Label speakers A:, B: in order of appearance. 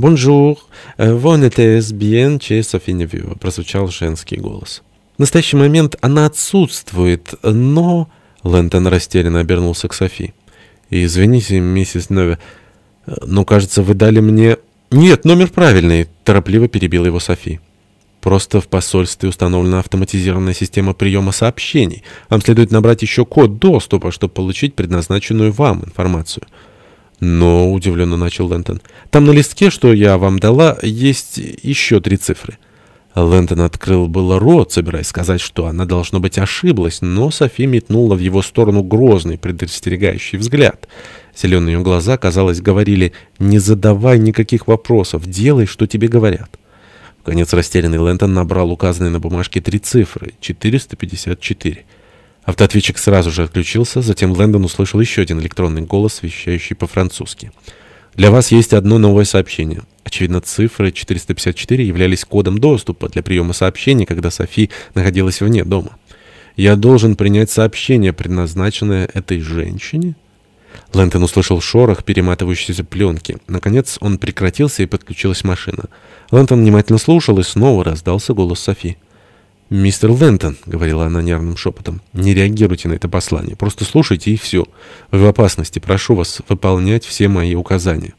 A: «Bonjour, vous êtes bien chez Sophie Neveu», — прозвучал женский голос. В настоящий момент она отсутствует, но... Лэнгдон растерянно обернулся к Софи. «Извините, миссис Неве, но, кажется, вы дали мне...» «Нет, номер правильный», — торопливо перебила его Софи. «Просто в посольстве установлена автоматизированная система приема сообщений. Вам следует набрать еще код доступа, чтобы получить предназначенную вам информацию». «Но», — удивленно начал Лэнтон, — «там на листке, что я вам дала, есть еще три цифры». Лэнтон открыл было рот, собираясь сказать, что она, должно быть, ошиблась, но Софи метнула в его сторону грозный, предостерегающий взгляд. Зеленые ее глаза, казалось, говорили «Не задавай никаких вопросов, делай, что тебе говорят». В конец растерянный Лэнтон набрал указанные на бумажке три цифры — 454. Автоответчик сразу же отключился, затем Лэндон услышал еще один электронный голос, вещающий по-французски. «Для вас есть одно новое сообщение». Очевидно, цифры 454 являлись кодом доступа для приема сообщений, когда Софи находилась вне дома. «Я должен принять сообщение, предназначенное этой женщине?» Лэнтон услышал шорох перематывающейся пленки. Наконец он прекратился и подключилась машина. Лэнтон внимательно слушал, и снова раздался голос Софи. «Мистер Лэнтон», — говорила она нервным шепотом, — «не реагируйте на это послание. Просто слушайте, и все. Вы в опасности. Прошу вас выполнять все мои указания».